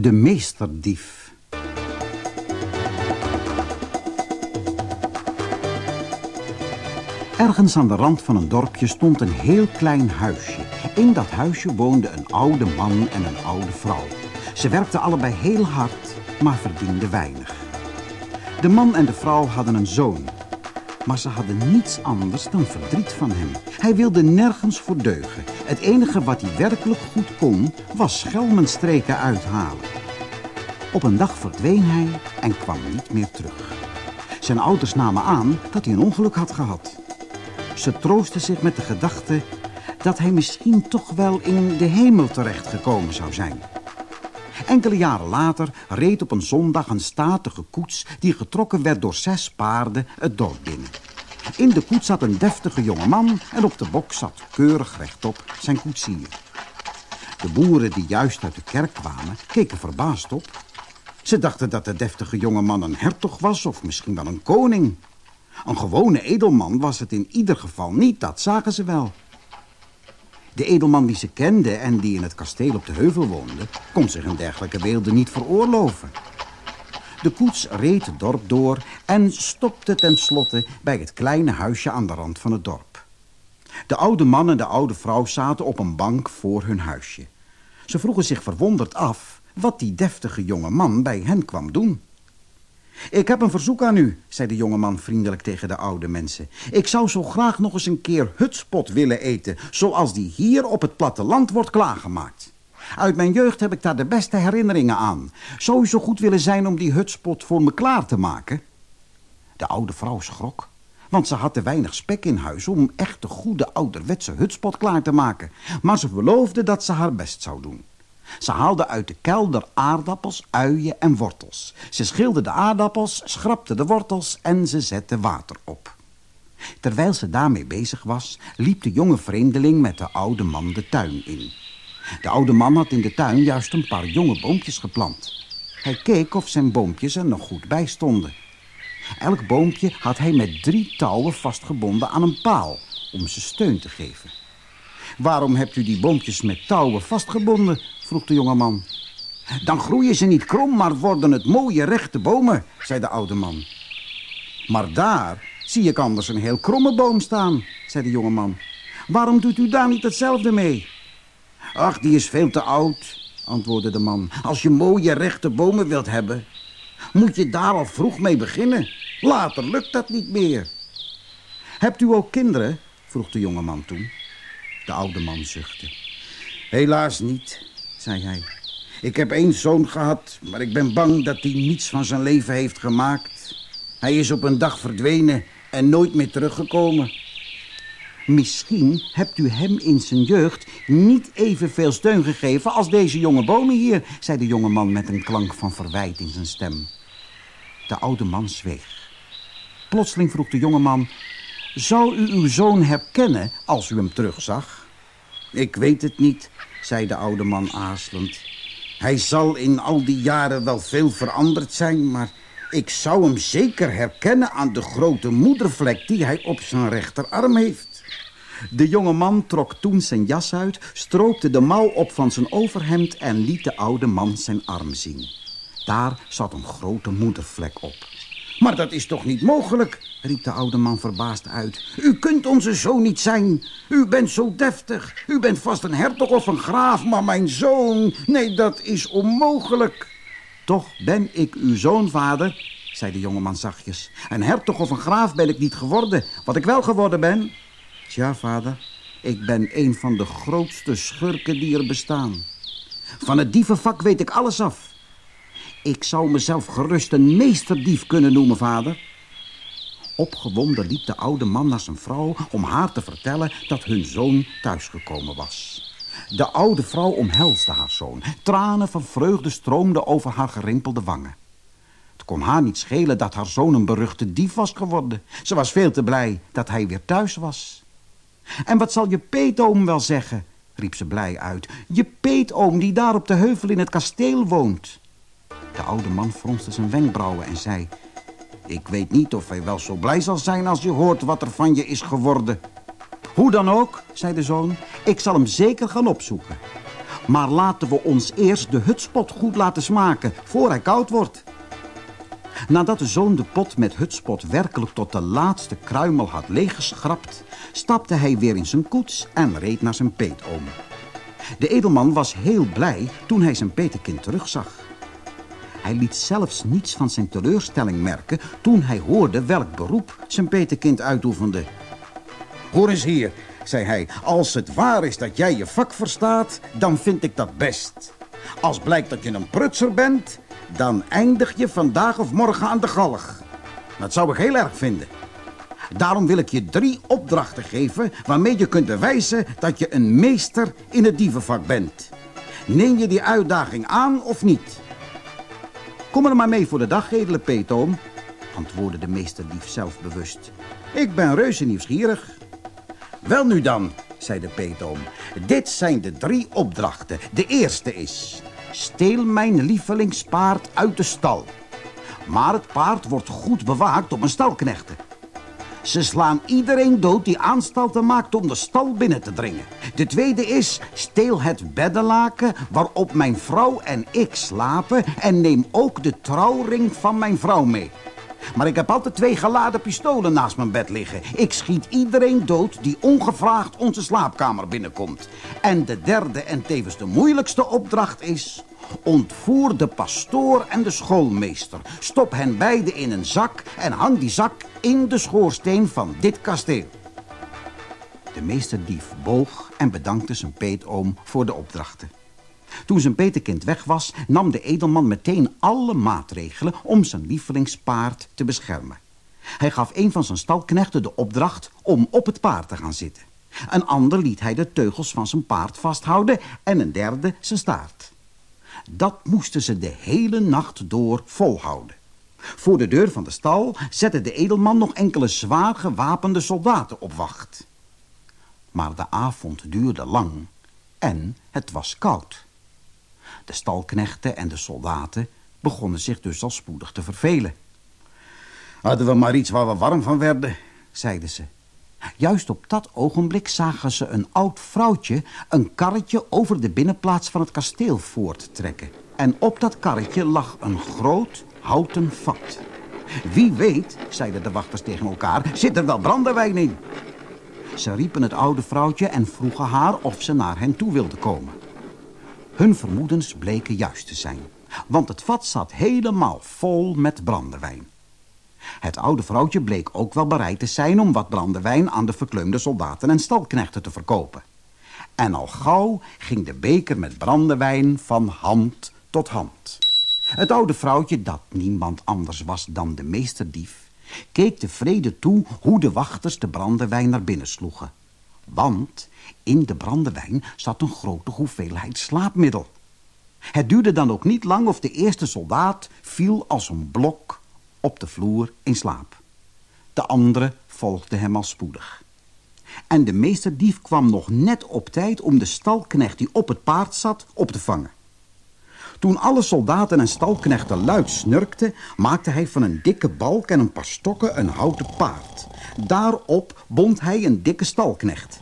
De meesterdief. Ergens aan de rand van een dorpje stond een heel klein huisje. In dat huisje woonde een oude man en een oude vrouw. Ze werkten allebei heel hard, maar verdienden weinig. De man en de vrouw hadden een zoon. Maar ze hadden niets anders dan verdriet van hem. Hij wilde nergens voor deugen. Het enige wat hij werkelijk goed kon, was schelmenstreken uithalen. Op een dag verdween hij en kwam niet meer terug. Zijn ouders namen aan dat hij een ongeluk had gehad. Ze troostten zich met de gedachte dat hij misschien toch wel in de hemel terechtgekomen zou zijn. Enkele jaren later reed op een zondag een statige koets... die getrokken werd door zes paarden het dorp binnen. In de koets zat een deftige jonge man... en op de bok zat keurig rechtop zijn koetsier. De boeren die juist uit de kerk kwamen keken verbaasd op. Ze dachten dat de deftige jonge man een hertog was... of misschien wel een koning. Een gewone edelman was het in ieder geval niet, dat zagen ze wel... De edelman die ze kende en die in het kasteel op de heuvel woonde... kon zich een dergelijke weelde niet veroorloven. De koets reed het dorp door en stopte tenslotte bij het kleine huisje aan de rand van het dorp. De oude man en de oude vrouw zaten op een bank voor hun huisje. Ze vroegen zich verwonderd af wat die deftige jonge man bij hen kwam doen. Ik heb een verzoek aan u, zei de jongeman vriendelijk tegen de oude mensen. Ik zou zo graag nog eens een keer hutspot willen eten... zoals die hier op het platteland wordt klaargemaakt. Uit mijn jeugd heb ik daar de beste herinneringen aan. Zou u zo goed willen zijn om die hutspot voor me klaar te maken? De oude vrouw schrok, want ze had te weinig spek in huis... om echt de goede ouderwetse hutspot klaar te maken. Maar ze beloofde dat ze haar best zou doen. Ze haalde uit de kelder aardappels, uien en wortels. Ze schilde de aardappels, schrapte de wortels en ze zette water op. Terwijl ze daarmee bezig was, liep de jonge vreemdeling met de oude man de tuin in. De oude man had in de tuin juist een paar jonge boompjes geplant. Hij keek of zijn boompjes er nog goed bij stonden. Elk boompje had hij met drie touwen vastgebonden aan een paal om ze steun te geven. Waarom hebt u die boompjes met touwen vastgebonden? vroeg de jonge man. Dan groeien ze niet krom, maar worden het mooie rechte bomen, zei de oude man. Maar daar zie ik anders een heel kromme boom staan, zei de jonge man. Waarom doet u daar niet hetzelfde mee? Ach, die is veel te oud, antwoordde de man. Als je mooie rechte bomen wilt hebben, moet je daar al vroeg mee beginnen. Later lukt dat niet meer. Hebt u ook kinderen? vroeg de jonge man toen. De oude man zuchtte. Helaas niet, zei hij. Ik heb één zoon gehad, maar ik ben bang dat hij niets van zijn leven heeft gemaakt. Hij is op een dag verdwenen en nooit meer teruggekomen. Misschien hebt u hem in zijn jeugd niet evenveel steun gegeven als deze jonge bomen hier, zei de jonge man met een klank van verwijt in zijn stem. De oude man zweeg. Plotseling vroeg de jonge man, zou u uw zoon herkennen als u hem terugzag? Ik weet het niet, zei de oude man aarzelend. Hij zal in al die jaren wel veel veranderd zijn, maar ik zou hem zeker herkennen aan de grote moedervlek die hij op zijn rechterarm heeft. De jonge man trok toen zijn jas uit, stroopte de mouw op van zijn overhemd en liet de oude man zijn arm zien. Daar zat een grote moedervlek op. Maar dat is toch niet mogelijk, riep de oude man verbaasd uit. U kunt onze zoon niet zijn. U bent zo deftig. U bent vast een hertog of een graaf, maar mijn zoon... Nee, dat is onmogelijk. Toch ben ik uw zoon, vader, zei de jongeman zachtjes. Een hertog of een graaf ben ik niet geworden. Wat ik wel geworden ben... Tja, vader, ik ben een van de grootste schurken die er bestaan. Van het dievenvak weet ik alles af. Ik zou mezelf gerust een meesterdief kunnen noemen, vader. Opgewonden liep de oude man naar zijn vrouw om haar te vertellen dat hun zoon thuisgekomen was. De oude vrouw omhelsde haar zoon. Tranen van vreugde stroomden over haar gerimpelde wangen. Het kon haar niet schelen dat haar zoon een beruchte dief was geworden. Ze was veel te blij dat hij weer thuis was. En wat zal je peetoom wel zeggen, riep ze blij uit. Je peetoom die daar op de heuvel in het kasteel woont. De oude man fronste zijn wenkbrauwen en zei... Ik weet niet of hij wel zo blij zal zijn als je hoort wat er van je is geworden. Hoe dan ook, zei de zoon, ik zal hem zeker gaan opzoeken. Maar laten we ons eerst de hutspot goed laten smaken, voor hij koud wordt. Nadat de zoon de pot met hutspot werkelijk tot de laatste kruimel had leeggeschrapt... stapte hij weer in zijn koets en reed naar zijn peetoom. De edelman was heel blij toen hij zijn petekind terugzag. Hij liet zelfs niets van zijn teleurstelling merken... toen hij hoorde welk beroep zijn petekind uitoefende. Hoor eens hier, zei hij. Als het waar is dat jij je vak verstaat, dan vind ik dat best. Als blijkt dat je een prutser bent, dan eindig je vandaag of morgen aan de galg. Dat zou ik heel erg vinden. Daarom wil ik je drie opdrachten geven waarmee je kunt bewijzen dat je een meester in het dievenvak bent. Neem je die uitdaging aan of niet? Kom er maar mee voor de dag, edele peetoom, antwoordde de meesterdief zelfbewust. Ik ben reuze nieuwsgierig. Wel nu dan, zei de peetoom. Dit zijn de drie opdrachten. De eerste is... Steel mijn lievelingspaard uit de stal. Maar het paard wordt goed bewaakt op een stalknechten. Ze slaan iedereen dood die aanstalten maakt om de stal binnen te dringen. De tweede is, steel het beddenlaken waarop mijn vrouw en ik slapen... en neem ook de trouwring van mijn vrouw mee. Maar ik heb altijd twee geladen pistolen naast mijn bed liggen. Ik schiet iedereen dood die ongevraagd onze slaapkamer binnenkomt. En de derde en tevens de moeilijkste opdracht is... Ontvoer de pastoor en de schoolmeester. Stop hen beiden in een zak en hang die zak in de schoorsteen van dit kasteel. De meesterdief boog en bedankte zijn peetoom voor de opdrachten. Toen zijn petekind weg was, nam de edelman meteen alle maatregelen om zijn lievelingspaard te beschermen. Hij gaf een van zijn stalknechten de opdracht om op het paard te gaan zitten. Een ander liet hij de teugels van zijn paard vasthouden en een derde zijn staart. Dat moesten ze de hele nacht door volhouden. Voor de deur van de stal zette de edelman nog enkele zwaar gewapende soldaten op wacht. Maar de avond duurde lang en het was koud. De stalknechten en de soldaten begonnen zich dus al spoedig te vervelen. Hadden we maar iets waar we warm van werden, zeiden ze. Juist op dat ogenblik zagen ze een oud vrouwtje een karretje over de binnenplaats van het kasteel voorttrekken. En op dat karretje lag een groot houten vat. Wie weet, zeiden de wachters tegen elkaar, zit er wel brandewijn in. Ze riepen het oude vrouwtje en vroegen haar of ze naar hen toe wilde komen. Hun vermoedens bleken juist te zijn, want het vat zat helemaal vol met brandewijn. Het oude vrouwtje bleek ook wel bereid te zijn om wat brandewijn aan de verkleumde soldaten en stalknechten te verkopen. En al gauw ging de beker met brandewijn van hand tot hand. Het oude vrouwtje, dat niemand anders was dan de meesterdief, keek tevreden toe hoe de wachters de brandewijn naar binnen sloegen. Want in de brandewijn zat een grote hoeveelheid slaapmiddel. Het duurde dan ook niet lang of de eerste soldaat viel als een blok op de vloer in slaap. De andere volgde hem al spoedig. En de meesterdief kwam nog net op tijd om de stalknecht die op het paard zat op te vangen. Toen alle soldaten en stalknechten luid snurkten, maakte hij van een dikke balk en een paar stokken een houten paard. Daarop bond hij een dikke stalknecht.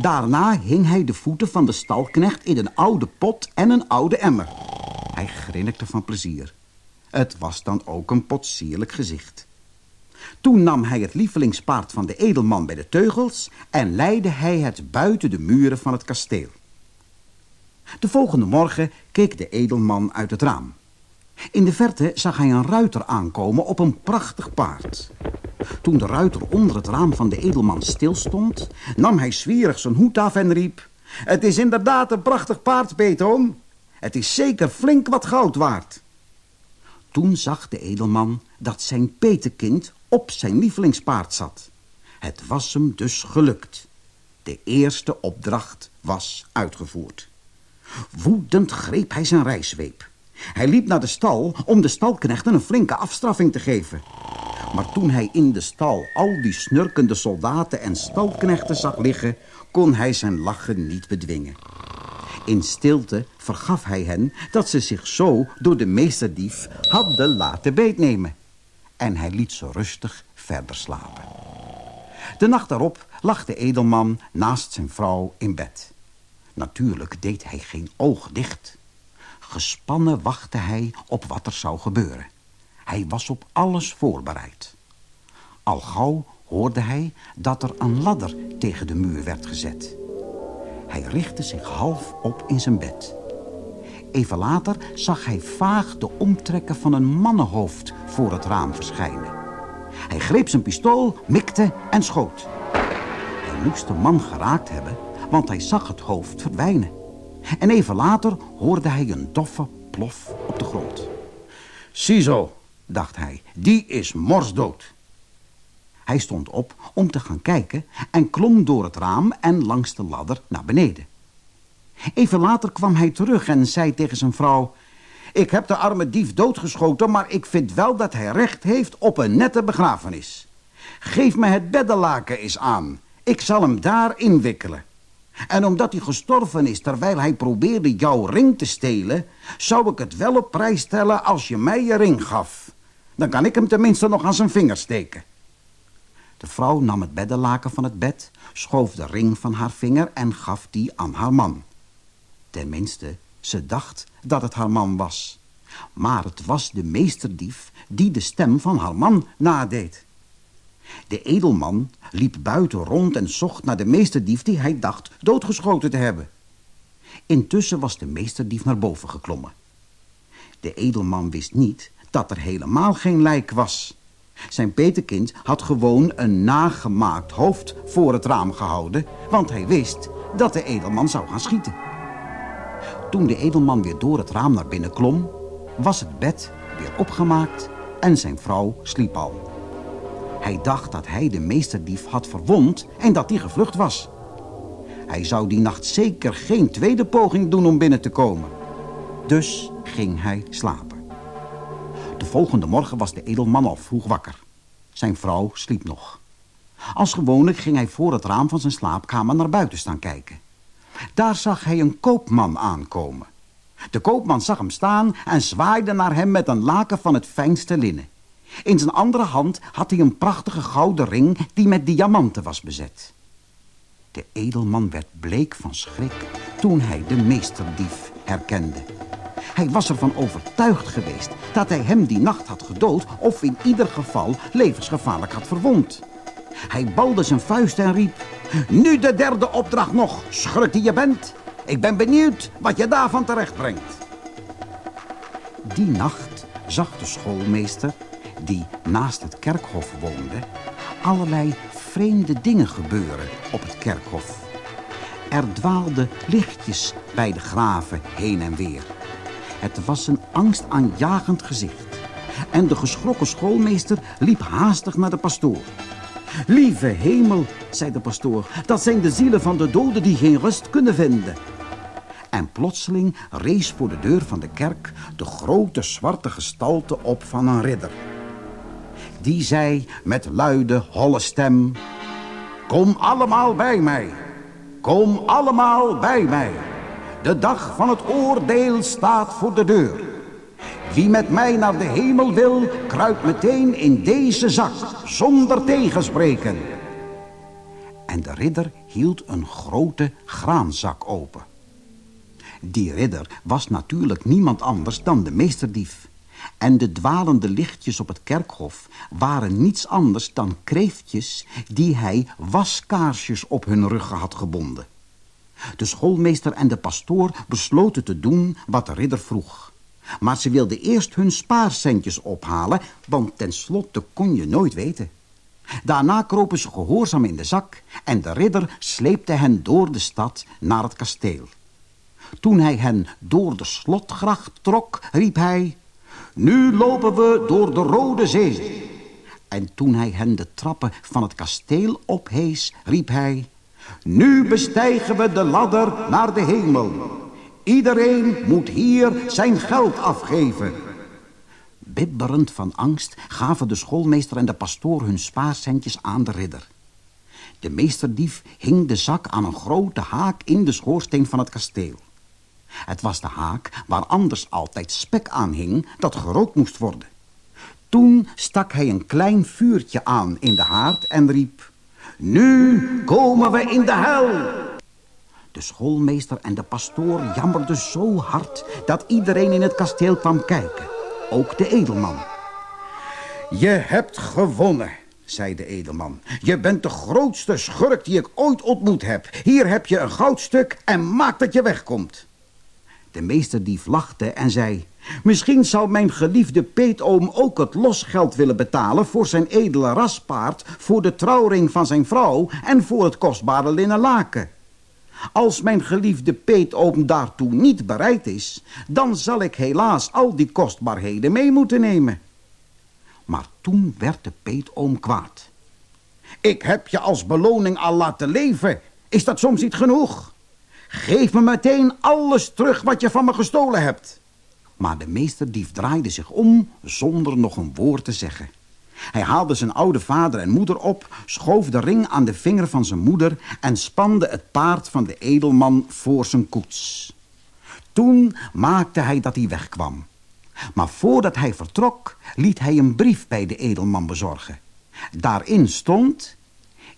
Daarna hing hij de voeten van de stalknecht in een oude pot en een oude emmer. Hij grinnikte van plezier. Het was dan ook een potsierlijk gezicht. Toen nam hij het lievelingspaard van de edelman bij de teugels... en leidde hij het buiten de muren van het kasteel. De volgende morgen keek de edelman uit het raam. In de verte zag hij een ruiter aankomen op een prachtig paard. Toen de ruiter onder het raam van de edelman stilstond... nam hij zwierig zijn hoed af en riep... Het is inderdaad een prachtig paard, Beetoom. Het is zeker flink wat goud waard. Toen zag de edelman dat zijn petekind op zijn lievelingspaard zat. Het was hem dus gelukt. De eerste opdracht was uitgevoerd. Woedend greep hij zijn rijzweep. Hij liep naar de stal om de stalknechten een flinke afstraffing te geven. Maar toen hij in de stal al die snurkende soldaten en stalknechten zag liggen... kon hij zijn lachen niet bedwingen. In stilte vergaf hij hen dat ze zich zo door de meesterdief hadden laten beetnemen. En hij liet ze rustig verder slapen. De nacht daarop lag de edelman naast zijn vrouw in bed. Natuurlijk deed hij geen oog dicht. Gespannen wachtte hij op wat er zou gebeuren. Hij was op alles voorbereid. Al gauw hoorde hij dat er een ladder tegen de muur werd gezet. Hij richtte zich half op in zijn bed. Even later zag hij vaag de omtrekken van een mannenhoofd voor het raam verschijnen. Hij greep zijn pistool, mikte en schoot. Hij moest de man geraakt hebben, want hij zag het hoofd verdwijnen. En even later hoorde hij een doffe plof op de grond. Ziezo, dacht hij, die is morsdood. Hij stond op om te gaan kijken en klom door het raam en langs de ladder naar beneden. Even later kwam hij terug en zei tegen zijn vrouw... Ik heb de arme dief doodgeschoten, maar ik vind wel dat hij recht heeft op een nette begrafenis. Geef me het beddenlaken eens aan. Ik zal hem daar inwikkelen. En omdat hij gestorven is terwijl hij probeerde jouw ring te stelen... zou ik het wel op prijs stellen als je mij je ring gaf. Dan kan ik hem tenminste nog aan zijn vinger steken. De vrouw nam het beddenlaken van het bed, schoof de ring van haar vinger en gaf die aan haar man. Tenminste, ze dacht dat het haar man was. Maar het was de meesterdief die de stem van haar man nadeed. De edelman liep buiten rond en zocht naar de meesterdief die hij dacht doodgeschoten te hebben. Intussen was de meesterdief naar boven geklommen. De edelman wist niet dat er helemaal geen lijk was. Zijn petekind had gewoon een nagemaakt hoofd voor het raam gehouden... want hij wist dat de edelman zou gaan schieten. Toen de edelman weer door het raam naar binnen klom... was het bed weer opgemaakt en zijn vrouw sliep al. Hij dacht dat hij de meesterdief had verwond en dat die gevlucht was. Hij zou die nacht zeker geen tweede poging doen om binnen te komen. Dus ging hij slapen. De volgende morgen was de edelman al vroeg wakker. Zijn vrouw sliep nog. Als gewoonlijk ging hij voor het raam van zijn slaapkamer naar buiten staan kijken. Daar zag hij een koopman aankomen. De koopman zag hem staan en zwaaide naar hem met een laken van het fijnste linnen. In zijn andere hand had hij een prachtige gouden ring die met diamanten was bezet. De edelman werd bleek van schrik toen hij de meesterdief herkende. Hij was ervan overtuigd geweest dat hij hem die nacht had gedood... of in ieder geval levensgevaarlijk had verwond. Hij balde zijn vuist en riep... Nu de derde opdracht nog, schurk die je bent. Ik ben benieuwd wat je daarvan terecht brengt. Die nacht zag de schoolmeester, die naast het kerkhof woonde... allerlei vreemde dingen gebeuren op het kerkhof. Er dwaalden lichtjes bij de graven heen en weer... Het was een angstaanjagend gezicht. En de geschrokken schoolmeester liep haastig naar de pastoor. Lieve hemel, zei de pastoor, dat zijn de zielen van de doden die geen rust kunnen vinden. En plotseling rees voor de deur van de kerk de grote zwarte gestalte op van een ridder. Die zei met luide, holle stem... Kom allemaal bij mij. Kom allemaal bij mij. De dag van het oordeel staat voor de deur. Wie met mij naar de hemel wil, kruipt meteen in deze zak, zonder tegenspreken. En de ridder hield een grote graanzak open. Die ridder was natuurlijk niemand anders dan de meesterdief. En de dwalende lichtjes op het kerkhof waren niets anders dan kreeftjes... die hij waskaarsjes op hun ruggen had gebonden. De schoolmeester en de pastoor besloten te doen wat de ridder vroeg. Maar ze wilden eerst hun spaarcentjes ophalen, want tenslotte kon je nooit weten. Daarna kropen ze gehoorzaam in de zak en de ridder sleepte hen door de stad naar het kasteel. Toen hij hen door de slotgracht trok, riep hij... Nu lopen we door de Rode Zee. En toen hij hen de trappen van het kasteel ophees, riep hij... Nu bestijgen we de ladder naar de hemel. Iedereen moet hier zijn geld afgeven. Bibberend van angst gaven de schoolmeester en de pastoor hun spaarcentjes aan de ridder. De meesterdief hing de zak aan een grote haak in de schoorsteen van het kasteel. Het was de haak waar anders altijd spek aan hing dat gerookt moest worden. Toen stak hij een klein vuurtje aan in de haard en riep... Nu komen we in de hel. De schoolmeester en de pastoor jammerden zo hard dat iedereen in het kasteel kwam kijken. Ook de edelman. Je hebt gewonnen, zei de edelman. Je bent de grootste schurk die ik ooit ontmoet heb. Hier heb je een goudstuk en maak dat je wegkomt. De meesterdief lachte en zei... Misschien zou mijn geliefde peetoom ook het losgeld willen betalen... voor zijn edele raspaard, voor de trouwring van zijn vrouw... en voor het kostbare linnen laken. Als mijn geliefde peetoom daartoe niet bereid is... dan zal ik helaas al die kostbaarheden mee moeten nemen. Maar toen werd de peetoom kwaad. Ik heb je als beloning al laten leven. Is dat soms niet genoeg? Geef me meteen alles terug wat je van me gestolen hebt. Maar de meesterdief draaide zich om zonder nog een woord te zeggen. Hij haalde zijn oude vader en moeder op, schoof de ring aan de vinger van zijn moeder... en spande het paard van de edelman voor zijn koets. Toen maakte hij dat hij wegkwam. Maar voordat hij vertrok, liet hij een brief bij de edelman bezorgen. Daarin stond...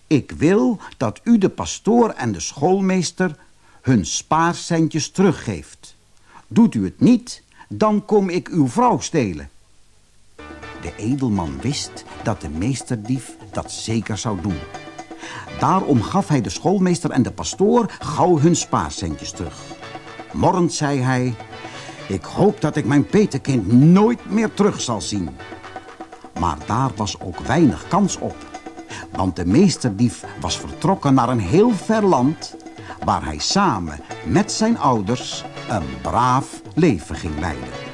Ik wil dat u de pastoor en de schoolmeester hun spaarcentjes teruggeeft. Doet u het niet, dan kom ik uw vrouw stelen. De edelman wist dat de meesterdief dat zeker zou doen. Daarom gaf hij de schoolmeester en de pastoor gauw hun spaarcentjes terug. Morrend zei hij... Ik hoop dat ik mijn petekind nooit meer terug zal zien. Maar daar was ook weinig kans op. Want de meesterdief was vertrokken naar een heel ver land... waar hij samen met zijn ouders een braaf leven ging leiden.